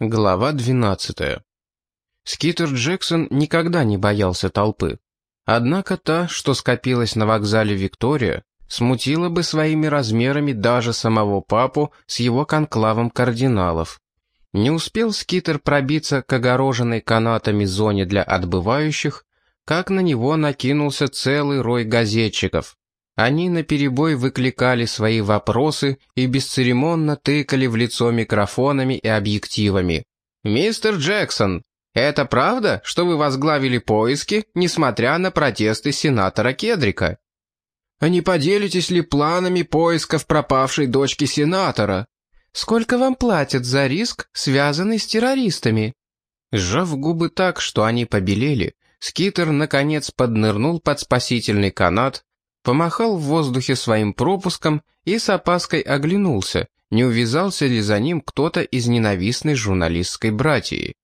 Глава 12. Скитер Джексон никогда не боялся толпы. Однако та, что скопилась на вокзале Виктория, смутила бы своими размерами даже самого папу с его конклавом кардиналов. Не успел Скитер пробиться к огороженной канатами зоне для отбывающих, как на него накинулся целый рой газетчиков. Они наперебой выкликали свои вопросы и бесцеремонно тыкали в лицо микрофонами и объективами. «Мистер Джексон, это правда, что вы возглавили поиски, несмотря на протесты сенатора Кедрика? А не поделитесь ли планами поисков пропавшей дочки сенатора? Сколько вам платят за риск, связанный с террористами?» Сжав губы так, что они побелели, Скитер наконец поднырнул под спасительный канат, помахал в воздухе своим пропуском и с опаской оглянулся, не увязался ли за ним кто-то из ненавистной журналистской братьи.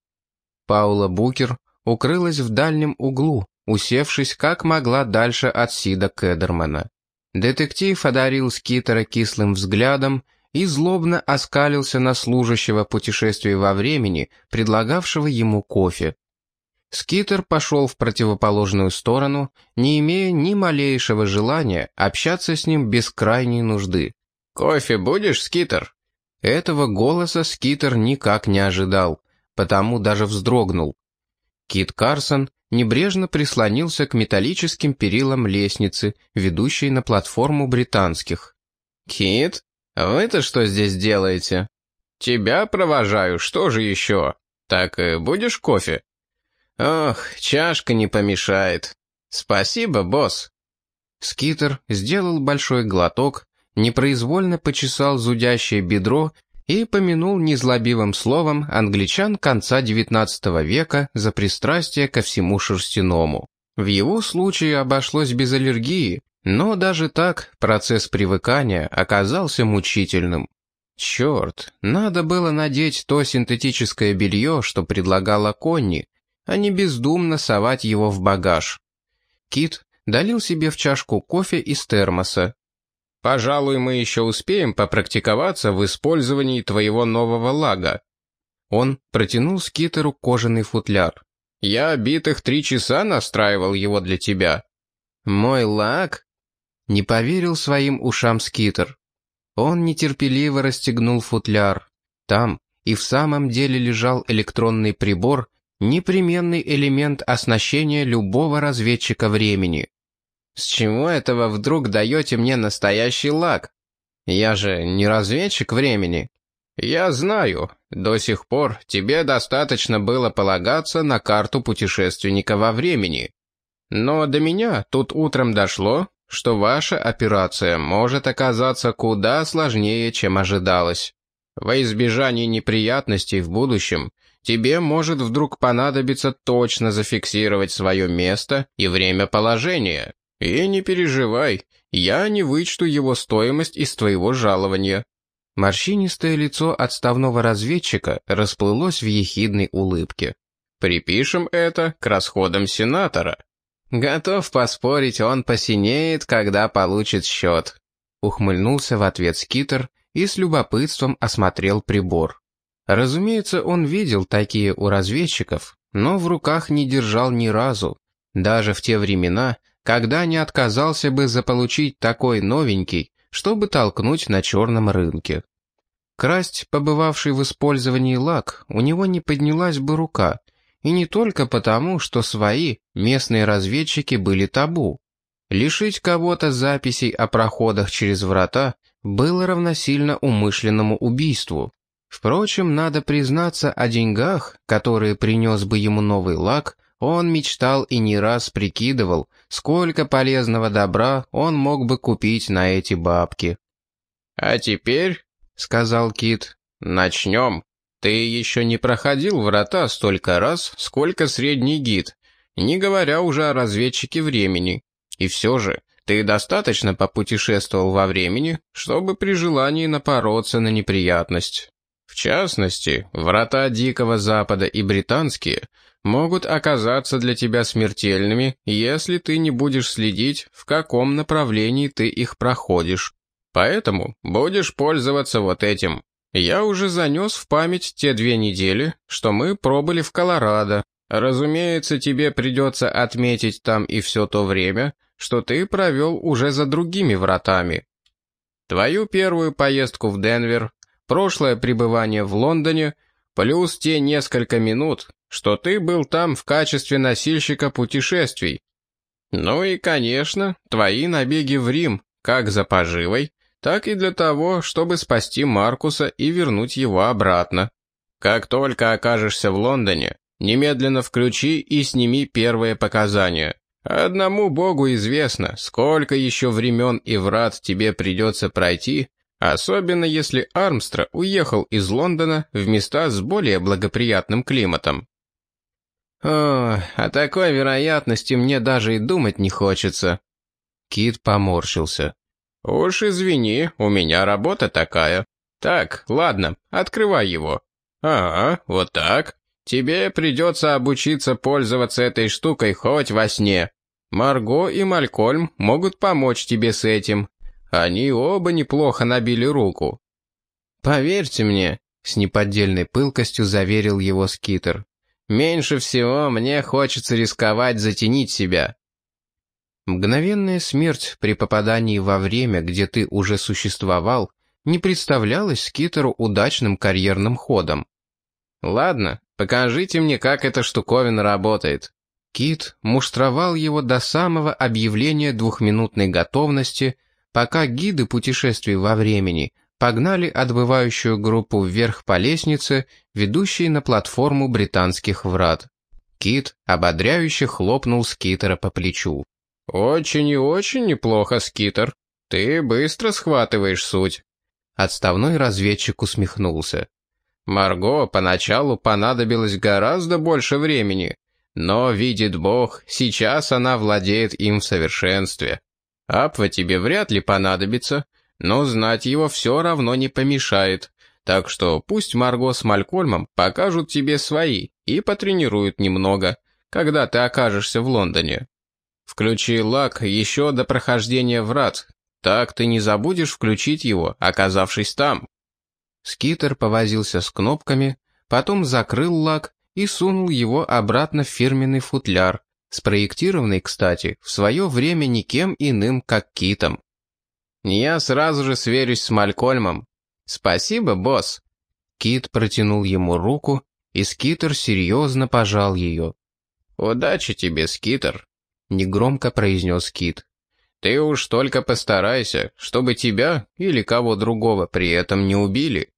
Паула Букер укрылась в дальнем углу, усевшись как могла дальше от Сида Кедермана. Детектив одарил Скитера кислым взглядом и злобно оскалился на служащего путешествия во времени, предлагавшего ему кофе. Скитер пошел в противоположную сторону, не имея ни малейшего желания общаться с ним без крайней нужды. «Кофе будешь, Скитер?» Этого голоса Скитер никак не ожидал, потому даже вздрогнул. Кит Карсон небрежно прислонился к металлическим перилам лестницы, ведущей на платформу британских. «Кит, вы-то что здесь делаете?» «Тебя провожаю, что же еще? Так э, будешь кофе?» «Ох, чашка не помешает. Спасибо, босс». Скитер сделал большой глоток, непроизвольно почесал зудящее бедро и помянул незлобивым словом англичан конца XIX века за пристрастие ко всему шерстяному. В его случае обошлось без аллергии, но даже так процесс привыкания оказался мучительным. Черт, надо было надеть то синтетическое белье, что предлагала Конни, а не бездумно совать его в багаж. Кит долил себе в чашку кофе из термоса. «Пожалуй, мы еще успеем попрактиковаться в использовании твоего нового лага». Он протянул Скитеру кожаный футляр. «Я битых три часа настраивал его для тебя». «Мой лаг?» Не поверил своим ушам Скитер. Он нетерпеливо расстегнул футляр. Там и в самом деле лежал электронный прибор, непременный элемент оснащения любого разведчика времени. С чего этого вдруг даете мне настоящий лак? Я же не разведчик времени. Я знаю, до сих пор тебе достаточно было полагаться на карту путешественника во времени. Но до меня тут утром дошло, что ваша операция может оказаться куда сложнее, чем ожидалось. Во избежание неприятностей в будущем тебе может вдруг понадобиться точно зафиксировать свое место и время положения. И не переживай, я не вычту его стоимость из твоего жалования». Морщинистое лицо отставного разведчика расплылось в ехидной улыбке. «Припишем это к расходам сенатора. Готов поспорить, он посинеет, когда получит счет». Ухмыльнулся в ответ Скитер и с любопытством осмотрел прибор. Разумеется, он видел такие у разведчиков, но в руках не держал ни разу, даже в те времена, когда не отказался бы заполучить такой новенький, чтобы толкнуть на черном рынке. Красть, побывавший в использовании лак, у него не поднялась бы рука, и не только потому, что свои, местные разведчики были табу. Лишить кого-то записей о проходах через врата было равносильно умышленному убийству. Впрочем, надо признаться о деньгах, которые принес бы ему новый лак, он мечтал и не раз прикидывал, сколько полезного добра он мог бы купить на эти бабки. «А теперь», — сказал Кит, — «начнем. Ты еще не проходил врата столько раз, сколько средний гид, не говоря уже о разведчике времени. И все же, ты достаточно попутешествовал во времени, чтобы при желании напороться на неприятность. В частности, врата Дикого Запада и британские могут оказаться для тебя смертельными, если ты не будешь следить, в каком направлении ты их проходишь. Поэтому будешь пользоваться вот этим. Я уже занес в память те две недели, что мы пробыли в Колорадо. Разумеется, тебе придется отметить там и все то время, что ты провел уже за другими вратами. Твою первую поездку в Денвер, прошлое пребывание в Лондоне, плюс те несколько минут, что ты был там в качестве носильщика путешествий. Ну и, конечно, твои набеги в Рим, как за поживой, так и для того, чтобы спасти Маркуса и вернуть его обратно. Как только окажешься в Лондоне, немедленно включи и сними первые показания. Одному Богу известно, сколько еще времен и врат тебе придется пройти, особенно если Армстра уехал из Лондона в места с более благоприятным климатом. О, о такой вероятности мне даже и думать не хочется. Кит поморщился. «Уж извини, у меня работа такая. Так, ладно, открывай его. Ага, вот так. Тебе придется обучиться пользоваться этой штукой хоть во сне. Марго и Малькольм могут помочь тебе с этим. Они оба неплохо набили руку». «Поверьте мне», — с неподдельной пылкостью заверил его Скитер. «Меньше всего мне хочется рисковать затенить себя. Мгновенная смерть при попадании во время, где ты уже существовал, не представлялась Скитеру удачным карьерным ходом. «Ладно, покажите мне, как эта штуковина работает». Кит муштровал его до самого объявления двухминутной готовности, пока гиды путешествий во времени погнали отбывающую группу вверх по лестнице, ведущей на платформу британских врат. Кит ободряюще хлопнул Скитера по плечу. «Очень и очень неплохо, Скитер. Ты быстро схватываешь суть». Отставной разведчик усмехнулся. Марго поначалу понадобилось гораздо больше времени, но, видит Бог, сейчас она владеет им в совершенстве. Апва тебе вряд ли понадобится, но знать его все равно не помешает, так что пусть Марго с Малькольмом покажут тебе свои и потренируют немного, когда ты окажешься в Лондоне. Включи лак еще до прохождения врат. Так ты не забудешь включить его, оказавшись там. Скитер повозился с кнопками, потом закрыл лак и сунул его обратно в фирменный футляр, спроектированный, кстати, в свое время никем иным, как Китом. «Я сразу же сверюсь с Малькольмом. Спасибо, босс». Кит протянул ему руку, и Скитер серьезно пожал ее. «Удачи тебе, Скитер», негромко произнес Кит. «Ты уж только постарайся, чтобы тебя или кого другого при этом не убили».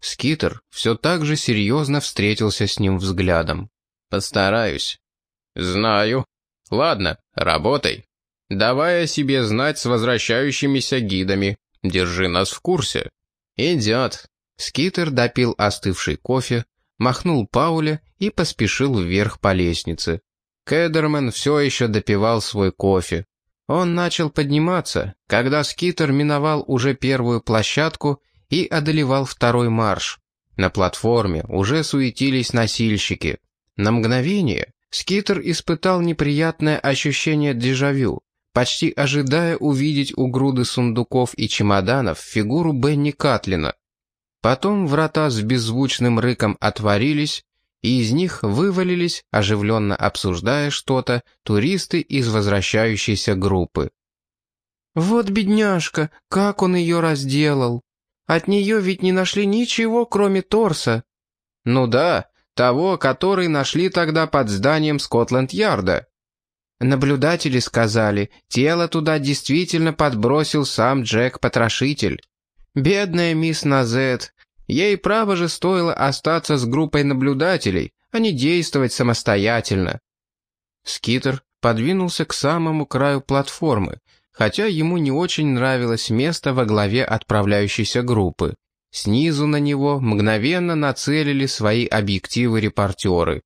Скитер все так же серьезно встретился с ним взглядом. «Постараюсь». «Знаю. Ладно, работай. Давай о себе знать с возвращающимися гидами. Держи нас в курсе». «Идет». Скитер допил остывший кофе, махнул Пауле и поспешил вверх по лестнице. Кедерман все еще допивал свой кофе. Он начал подниматься, когда скитер миновал уже первую площадку и одолевал второй марш. На платформе уже суетились носильщики. На мгновение скитер испытал неприятное ощущение дежавю, почти ожидая увидеть у груды сундуков и чемоданов фигуру Бенни Катлина. Потом врата с беззвучным рыком отворились, и из них вывалились, оживленно обсуждая что-то, туристы из возвращающейся группы. «Вот бедняжка, как он ее разделал! От нее ведь не нашли ничего, кроме торса». «Ну да, того, который нашли тогда под зданием Скотланд-Ярда». Наблюдатели сказали, тело туда действительно подбросил сам Джек-потрошитель. Бедная мисс Назет, Ей право же стоило остаться с группой наблюдателей, а не действовать самостоятельно. Скитер подвинулся к самому краю платформы, хотя ему не очень нравилось место во главе отправляющейся группы. Снизу на него мгновенно нацелили свои объективы-репортеры.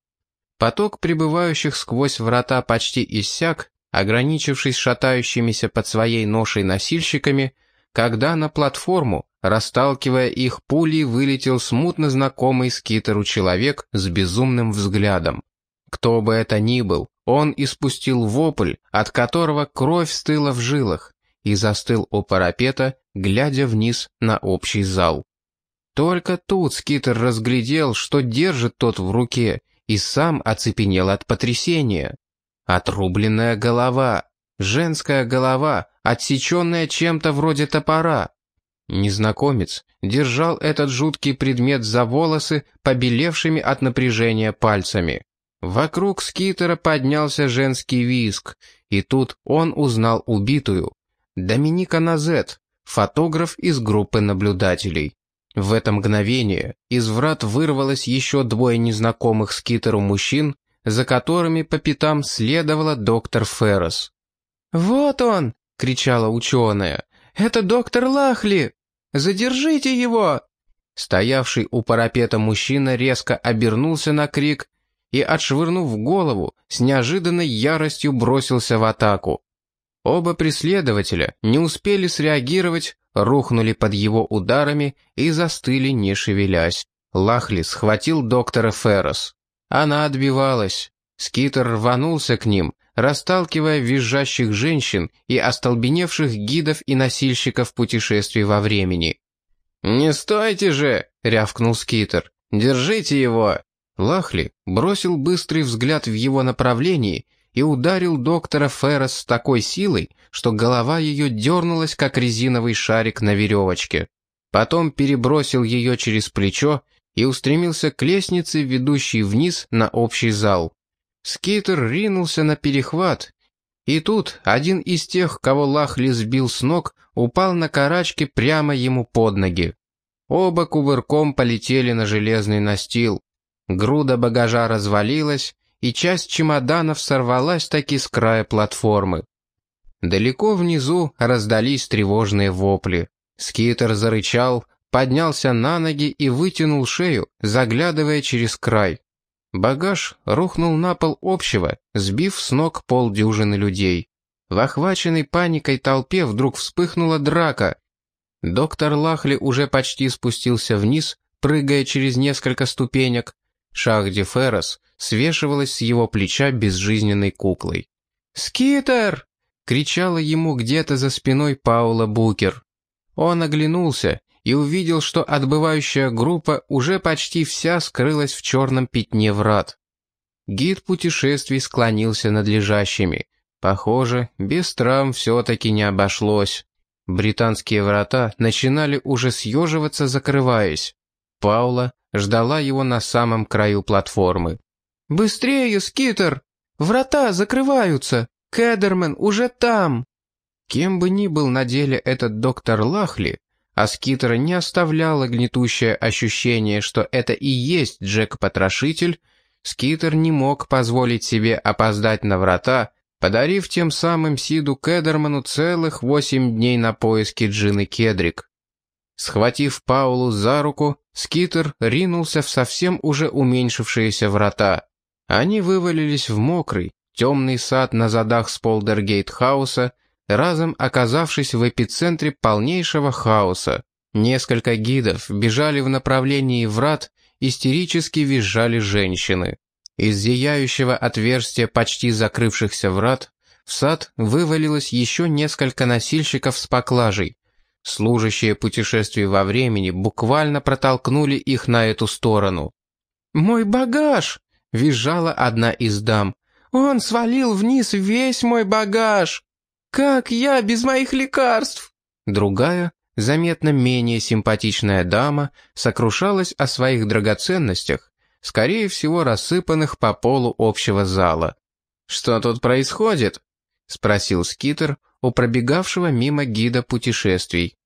Поток прибывающих сквозь врата почти иссяк, ограничившись шатающимися под своей ношей носильщиками, когда на платформу, расталкивая их, пулей вылетел смутно знакомый скитеру человек с безумным взглядом. Кто бы это ни был, он испустил вопль, от которого кровь стыла в жилах, и застыл у парапета, глядя вниз на общий зал. Только тут Скитер разглядел, что держит тот в руке, и сам оцепенел от потрясения. Отрубленная голова, женская голова, отсеченная чем-то вроде топора. Незнакомец держал этот жуткий предмет за волосы, побелевшими от напряжения пальцами. Вокруг скитера поднялся женский виск, и тут он узнал убитую. Доминика Назет, фотограф из группы наблюдателей. В это мгновение из врат вырвалось еще двое незнакомых скитеру мужчин, за которыми по пятам следовала доктор Феррес. «Вот он!» — кричала ученая. «Это доктор Лахли! Задержите его!» Стоявший у парапета мужчина резко обернулся на крик и, отшвырнув голову, с неожиданной яростью бросился в атаку. Оба преследователя не успели среагировать, рухнули под его ударами и застыли, не шевелясь. Лахли схватил доктора Феррос. Она отбивалась. Скитер рванулся к ним, расталкивая визжащих женщин и остолбеневших гидов и носильщиков путешествий во времени. «Не стойте же!» — рявкнул Скитер. «Держите его!» Лахли бросил быстрый взгляд в его направлении и ударил доктора Феррес с такой силой, что голова ее дернулась, как резиновый шарик на веревочке. Потом перебросил ее через плечо и устремился к лестнице, ведущей вниз на общий зал. Скитер ринулся на перехват, и тут один из тех, кого Лахли сбил с ног, упал на карачки прямо ему под ноги. Оба кувырком полетели на железный настил. Груда багажа развалилась, и часть чемоданов сорвалась таки с края платформы. Далеко внизу раздались тревожные вопли. Скитер зарычал, поднялся на ноги и вытянул шею, заглядывая через край. Багаж рухнул на пол общего, сбив с ног полдюжины людей. В охваченной паникой толпе вдруг вспыхнула драка. Доктор Лахли уже почти спустился вниз, прыгая через несколько ступенек, Шахди Феррес свешивалась с его плеча безжизненной куклой. «Скитер!» — кричала ему где-то за спиной Паула Букер. Он оглянулся и увидел, что отбывающая группа уже почти вся скрылась в черном пятне врат. Гид путешествий склонился над лежащими. Похоже, без травм все-таки не обошлось. Британские врата начинали уже съеживаться, закрываясь. Паула ждала его на самом краю платформы. «Быстрее, Скитер! Врата закрываются! Кедермен уже там!» Кем бы ни был на деле этот доктор Лахли, а Скитера не оставляло гнетущее ощущение, что это и есть Джек-потрошитель, Скитер не мог позволить себе опоздать на врата, подарив тем самым Сиду Кедерману целых восемь дней на поиски Джины Кедрик. Схватив Паулу за руку, Скитер ринулся в совсем уже уменьшившиеся врата. Они вывалились в мокрый, темный сад на задах Сполдергейт-хауса, разом оказавшись в эпицентре полнейшего хаоса. Несколько гидов бежали в направлении врат, истерически визжали женщины. Из зияющего отверстия почти закрывшихся врат в сад вывалилось еще несколько носильщиков с поклажей, Служащие путешествий во времени буквально протолкнули их на эту сторону. «Мой багаж!» — визжала одна из дам. «Он свалил вниз весь мой багаж! Как я без моих лекарств?» Другая, заметно менее симпатичная дама, сокрушалась о своих драгоценностях, скорее всего рассыпанных по полу общего зала. «Что тут происходит?» — спросил Скитер у пробегавшего мимо гида путешествий.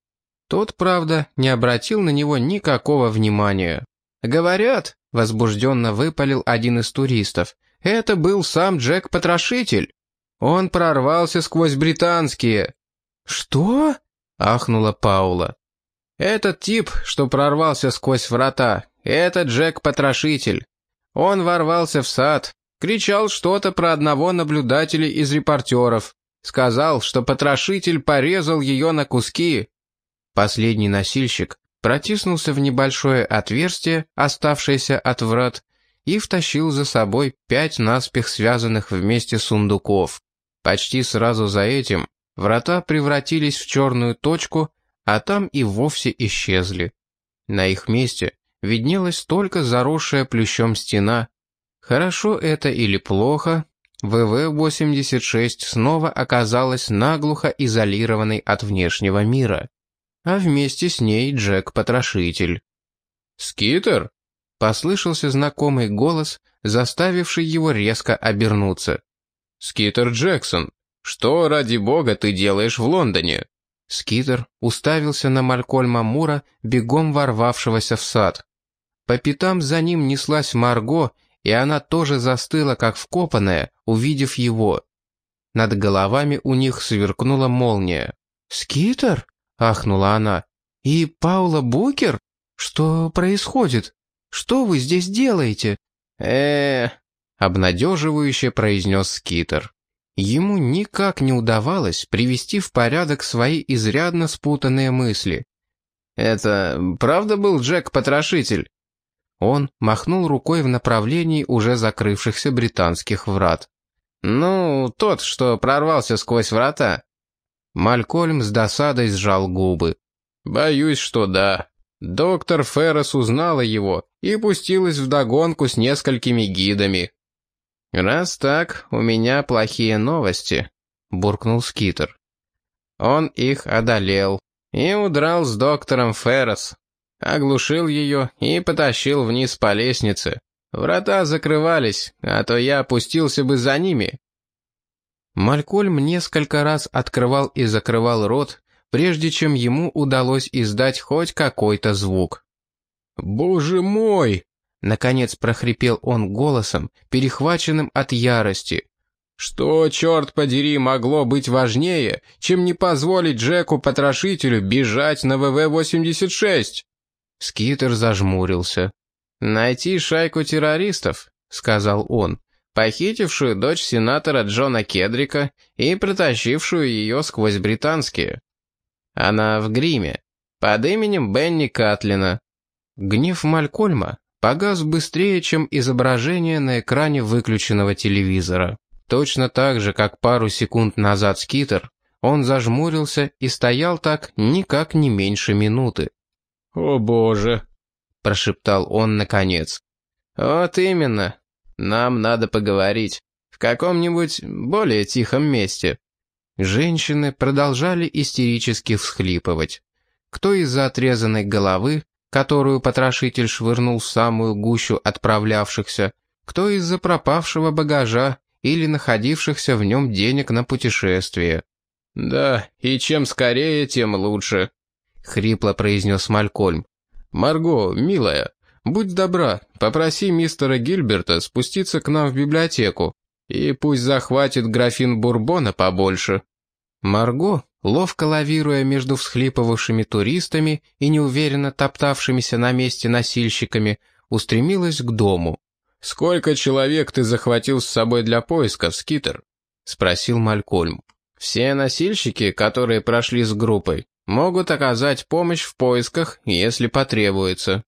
Тот, правда, не обратил на него никакого внимания. «Говорят», — возбужденно выпалил один из туристов, «это был сам Джек-потрошитель. Он прорвался сквозь британские». «Что?» — ахнула Паула. «Этот тип, что прорвался сквозь врата, это Джек-потрошитель. Он ворвался в сад, кричал что-то про одного наблюдателя из репортеров, сказал, что потрошитель порезал ее на куски, Последний носильщик протиснулся в небольшое отверстие, оставшееся от врат, и втащил за собой пять наспех связанных вместе сундуков. Почти сразу за этим врата превратились в черную точку, а там и вовсе исчезли. На их месте виднелась только заросшая плющом стена. Хорошо это или плохо, ВВ-86 снова оказалась наглухо изолированной от внешнего мира. А вместе с ней Джек-потрошитель. «Скитер?» — послышался знакомый голос, заставивший его резко обернуться. «Скитер Джексон, что, ради бога, ты делаешь в Лондоне?» Скитер уставился на Малькольма Мура, бегом ворвавшегося в сад. По пятам за ним неслась Марго, и она тоже застыла, как вкопанная, увидев его. Над головами у них сверкнула молния. «Скитер?» — ахнула она. «И Паула Букер? Что происходит? Что вы здесь делаете?» э обнадеживающе произнес Скитер. Ему никак не удавалось привести в порядок свои изрядно спутанные мысли. «Это правда был Джек-потрошитель?» Он махнул рукой в направлении уже закрывшихся британских врат. «Ну, тот, что прорвался сквозь врата». Малькольм с досадой сжал губы. «Боюсь, что да. Доктор Феррес узнала его и пустилась в догонку с несколькими гидами». «Раз так, у меня плохие новости», — буркнул Скитер. Он их одолел и удрал с доктором Феррес оглушил ее и потащил вниз по лестнице. Врата закрывались, а то я опустился бы за ними. Малькольм несколько раз открывал и закрывал рот, прежде чем ему удалось издать хоть какой-то звук. «Боже мой!» — наконец прохрипел он голосом, перехваченным от ярости. «Что, черт подери, могло быть важнее, чем не позволить Джеку-потрошителю бежать на ВВ-86?» Скитер зажмурился. «Найти шайку террористов», — сказал он, похитившую дочь сенатора Джона Кедрика и протащившую ее сквозь британские. Она в гриме, под именем Бенни Катлина. Гнев Малькольма погас быстрее, чем изображение на экране выключенного телевизора. Точно так же, как пару секунд назад Скитер, он зажмурился и стоял так никак не меньше минуты. «О боже!» — прошептал он наконец. «Вот именно. Нам надо поговорить. В каком-нибудь более тихом месте». Женщины продолжали истерически всхлипывать. Кто из-за отрезанной головы, которую потрошитель швырнул в самую гущу отправлявшихся, кто из-за пропавшего багажа или находившихся в нем денег на путешествие. «Да, и чем скорее, тем лучше», — хрипло произнес Малькольм. «Марго, милая, будь добра, попроси мистера Гильберта спуститься к нам в библиотеку, и пусть захватит графин бурбона побольше». Марго, ловко лавируя между всхлипывавшими туристами и неуверенно топтавшимися на месте носильщиками, устремилась к дому. «Сколько человек ты захватил с собой для поисков, Скитер?» — спросил Малькольм. «Все носильщики, которые прошли с группой, могут оказать помощь в поисках, если потребуется.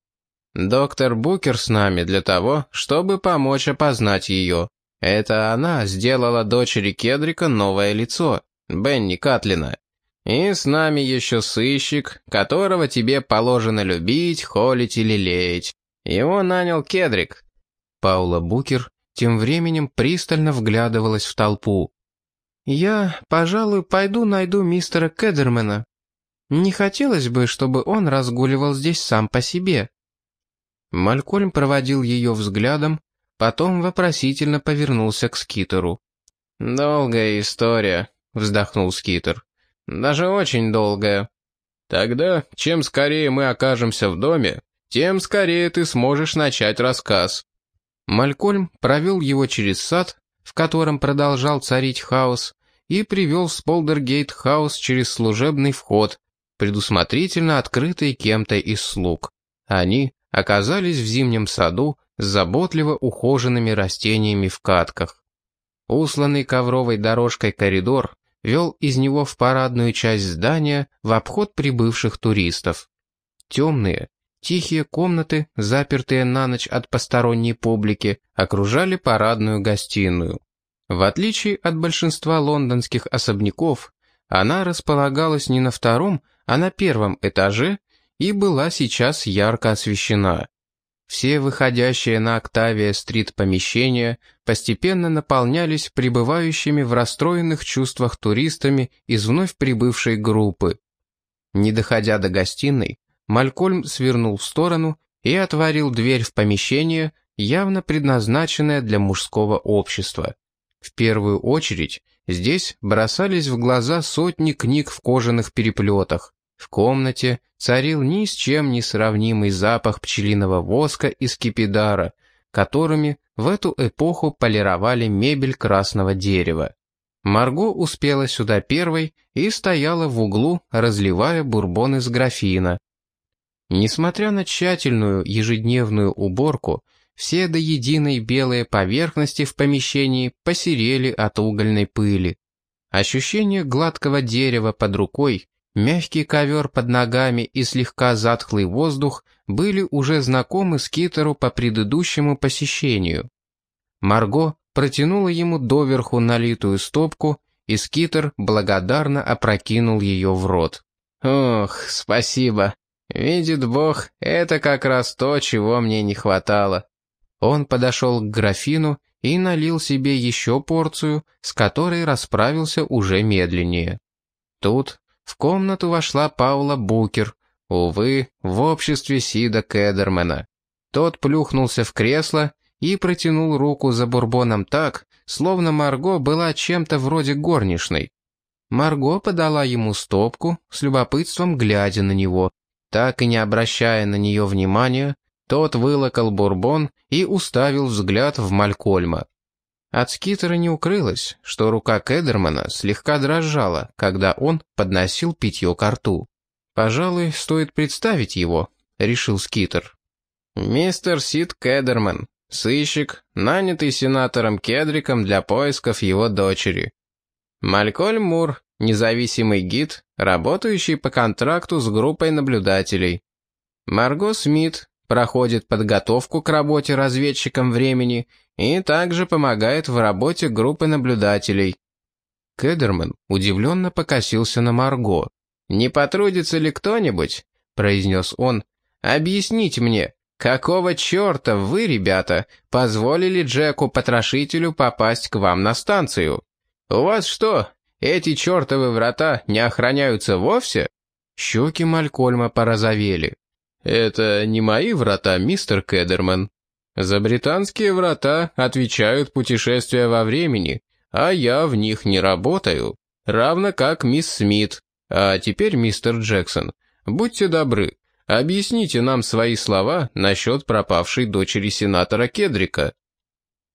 Доктор Букер с нами для того, чтобы помочь опознать ее. Это она сделала дочери Кедрика новое лицо, Бенни Катлина. И с нами еще сыщик, которого тебе положено любить, холить или лелеять. Его нанял Кедрик. Паула Букер тем временем пристально вглядывалась в толпу. «Я, пожалуй, пойду найду мистера Кедермена», не хотелось бы, чтобы он разгуливал здесь сам по себе». Малькольм проводил ее взглядом, потом вопросительно повернулся к Скитеру. «Долгая история», — вздохнул Скитер. «Даже очень долгая». «Тогда, чем скорее мы окажемся в доме, тем скорее ты сможешь начать рассказ». Малькольм провел его через сад, в котором продолжал царить хаос, и привел в Сполдергейт-хаус через служебный вход, предусмотрительно открытый кем-то из слуг. Они оказались в зимнем саду с заботливо ухоженными растениями в катках. Усланный ковровой дорожкой коридор вел из него в парадную часть здания в обход прибывших туристов. Темные, тихие комнаты, запертые на ночь от посторонней публики, окружали парадную гостиную. В отличие от большинства лондонских особняков, она располагалась не на втором, а на первом этаже и была сейчас ярко освещена. Все выходящие на Октавия-стрит помещения постепенно наполнялись пребывающими в расстроенных чувствах туристами из вновь прибывшей группы. Не доходя до гостиной, Малькольм свернул в сторону и отворил дверь в помещение, явно предназначенное для мужского общества. В первую очередь здесь бросались в глаза сотни книг в кожаных переплетах. В комнате царил ни с чем не сравнимый запах пчелиного воска и скипидара, которыми в эту эпоху полировали мебель красного дерева. Марго успела сюда первой и стояла в углу, разливая бурбон из графина. Несмотря на тщательную ежедневную уборку, все до единой белые поверхности в помещении посерели от угольной пыли. Ощущение гладкого дерева под рукой, мягкий ковер под ногами и слегка затхлый воздух были уже знакомы Скитеру по предыдущему посещению. Марго протянула ему доверху налитую стопку, и Скитер благодарно опрокинул ее в рот. «Ох, спасибо. Видит Бог, это как раз то, чего мне не хватало». Он подошел к графину и налил себе еще порцию, с которой расправился уже медленнее. Тут в комнату вошла Паула Букер, увы, в обществе Сида Кедермена. Тот плюхнулся в кресло и протянул руку за бурбоном так, словно Марго была чем-то вроде горничной. Марго подала ему стопку, с любопытством глядя на него. Так и не обращая на нее внимания, тот вылокал бурбон и уставил взгляд в Малькольма. От скитера не укрылось, что рука Кедермана слегка дрожала, когда он подносил питье ко рту. «Пожалуй, стоит представить его», — решил скитер. «Мистер Сид Кедерман, сыщик, нанятый сенатором Кедриком для поисков его дочери. Малькольм Мур, независимый гид, работающий по контракту с группой наблюдателей. Марго Смит, проходит подготовку к работе разведчиком времени и также помогает в работе группы наблюдателей. Кедерман удивленно покосился на Марго. «Не потрудится ли кто-нибудь?» — произнес он. «Объясните мне, какого черта вы, ребята, позволили Джеку-потрошителю попасть к вам на станцию? У вас что, эти чертовы врата не охраняются вовсе?» Щеки Малькольма порозовели. «Это не мои врата, мистер Кедерман. За британские врата отвечают путешествия во времени, а я в них не работаю, равно как мисс Смит. А теперь, мистер Джексон, будьте добры, объясните нам свои слова насчет пропавшей дочери сенатора Кедрика».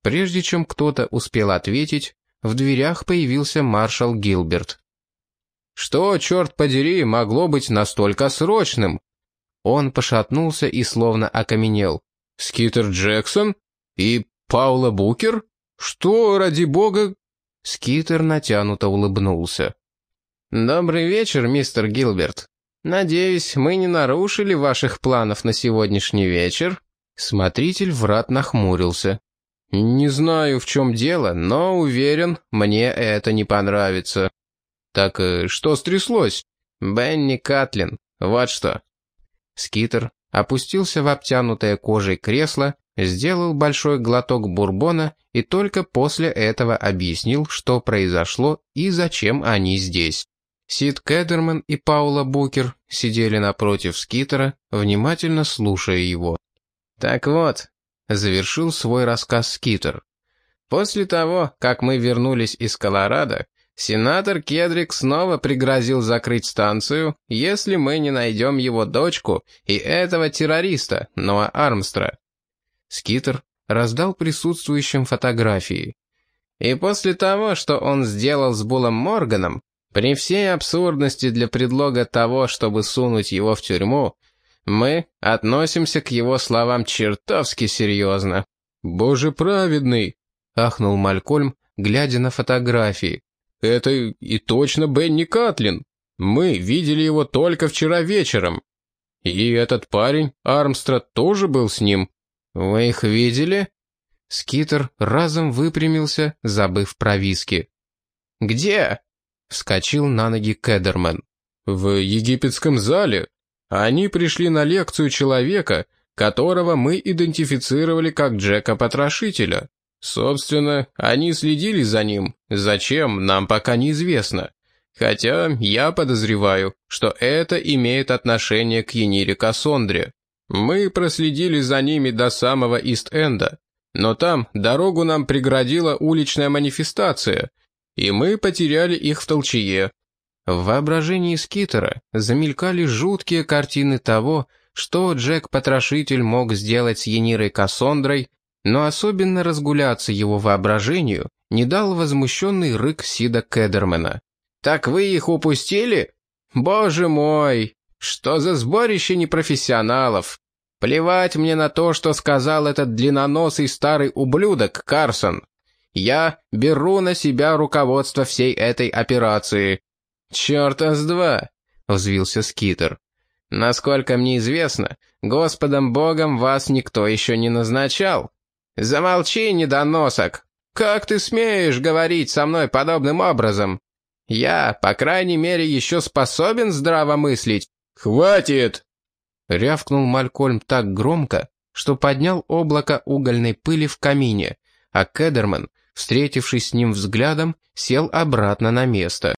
Прежде чем кто-то успел ответить, в дверях появился маршал Гилберт. «Что, черт подери, могло быть настолько срочным?» Он пошатнулся и словно окаменел. «Скитер Джексон? И Паула Букер? Что, ради бога?» Скитер натянуто улыбнулся. «Добрый вечер, мистер Гилберт. Надеюсь, мы не нарушили ваших планов на сегодняшний вечер?» Смотритель врат нахмурился. «Не знаю, в чем дело, но уверен, мне это не понравится». «Так э, что стряслось?» «Бенни Катлин, вот что. Скитер опустился в обтянутое кожей кресло, сделал большой глоток бурбона и только после этого объяснил, что произошло и зачем они здесь. Сид Кедерман и Паула Букер сидели напротив Скитера, внимательно слушая его. «Так вот», — завершил свой рассказ Скитер, «после того, как мы вернулись из Колорадо, Сенатор Кедрик снова пригрозил закрыть станцию, если мы не найдем его дочку и этого террориста, Ноа Армстра. Скитер раздал присутствующим фотографии. И после того, что он сделал с Булом Морганом, при всей абсурдности для предлога того, чтобы сунуть его в тюрьму, мы относимся к его словам чертовски серьезно. «Боже праведный!» — ахнул Малькольм, глядя на фотографии. Это и точно Бенни Катлин. Мы видели его только вчера вечером. И этот парень, Армстрад, тоже был с ним. Вы их видели? Скитер разом выпрямился, забыв про виски. «Где?» — вскочил на ноги Кедерман. «В египетском зале. Они пришли на лекцию человека, которого мы идентифицировали как Джека-потрошителя. Собственно, они следили за ним. Зачем, нам пока неизвестно. Хотя я подозреваю, что это имеет отношение к Енире Кассондре. Мы проследили за ними до самого Ист-Энда, но там дорогу нам преградила уличная манифестация, и мы потеряли их в толчее. В воображении Скитера замелькали жуткие картины того, что Джек-потрошитель мог сделать с Енирой Кассондрой, но особенно разгуляться его воображению не дал возмущенный рык Сида Кедермена. «Так вы их упустили? Боже мой! Что за сборище непрофессионалов! Плевать мне на то, что сказал этот длинноносый старый ублюдок Карсон. Я беру на себя руководство всей этой операции». «Черта с два!» — взвился Скитер. «Насколько мне известно, Господом Богом вас никто еще не назначал. Замолчи, недоносок! Как ты смеешь говорить со мной подобным образом? Я, по крайней мере, еще способен здраво мыслить. Хватит!» Рявкнул Малькольм так громко, что поднял облако угольной пыли в камине, а Кедерман, встретившись с ним взглядом, сел обратно на место.